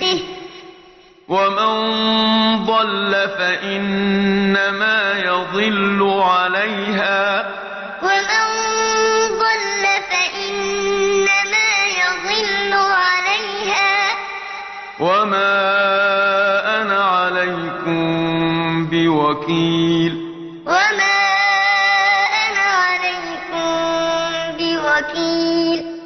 مثله ومن ضل فإنما يضل عليها. ومن ضل فإنما يضل عليها. وما أنا عليكم بوكيل. وما أنا عليكم بوكيل.